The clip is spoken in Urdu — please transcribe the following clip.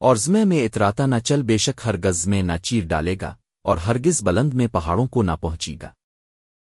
اور زمے میں اتراتا نہ چل بے شک ہرگز میں نہ چیر ڈالے گا اور ہرگز بلند میں پہاڑوں کو نہ پہنچی گا۔